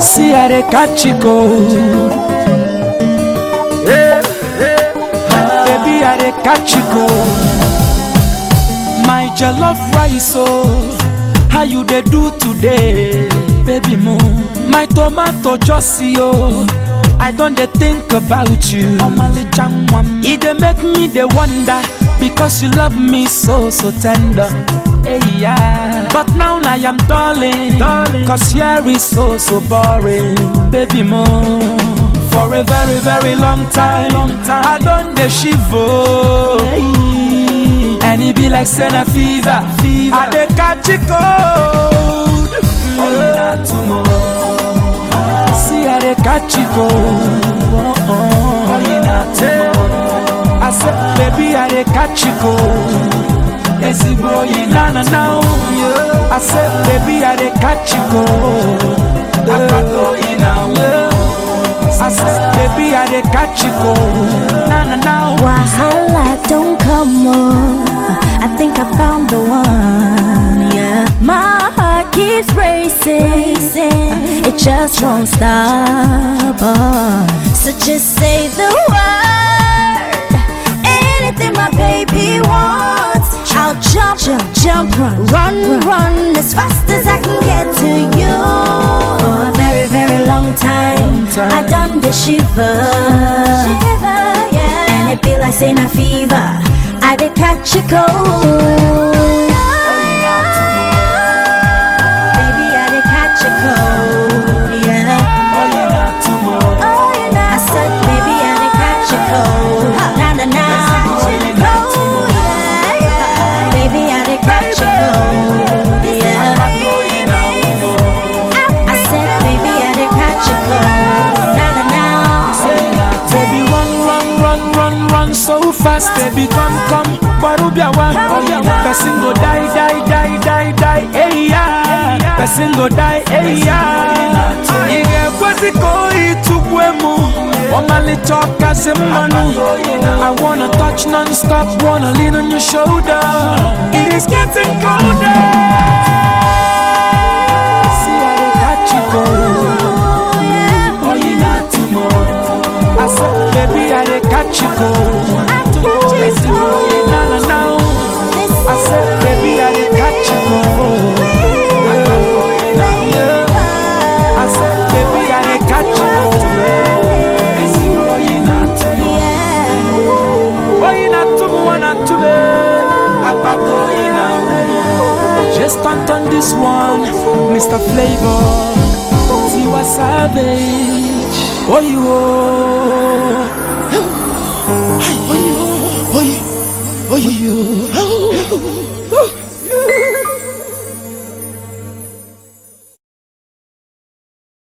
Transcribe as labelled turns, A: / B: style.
A: See how they catch you cold. Baby, how they catch you cold. My jollof rice, oh, how you they do today, baby moon? My tomato just see, oh, I don't they think about you. It they make me they wonder because you love me so so tender. Hey, yeah. But now I am darling, darling, cause here is so so boring, baby moon. For a very very long time, long time. I don't they shiver. And it be like Senna fever, fever. I dey catch it cold. Oh, not tomorrow. See I dey catch it cold. Oh, oh. not tomorrow. I said, baby, I dey catch it cold. Yes, boy, na na na. oh. I said, baby, I dey catch it cold. I said, baby, I dey
B: keeps racing. It just won't stop. Oh. So just say the word. Anything my baby wants, I'll jump, jump, jump, run, run, run as fast as I can get to you. For a very, very long time, I done the shiver. Shiver, yeah. And it be like saying a fever. I did catch a cold.
A: Run, run, run, so fast. Baby, come, come, Barubia one. Oh, Person go die, die, die, die, die, hey yeah. Person go die, hey yeah. Oh, Iye kwezi koi tugwemu. Omali choka semanu. I wanna touch non-stop, wanna lean on your shoulder. It is getting colder. Catch you cold. Oh, baby, oh, you na na na. I said, baby, I dey catch you. I said, baby, I catch you. Just on this one, Mr. Flavour. Savage. You. Oh, you. Oh, you. Oh, you. Oh.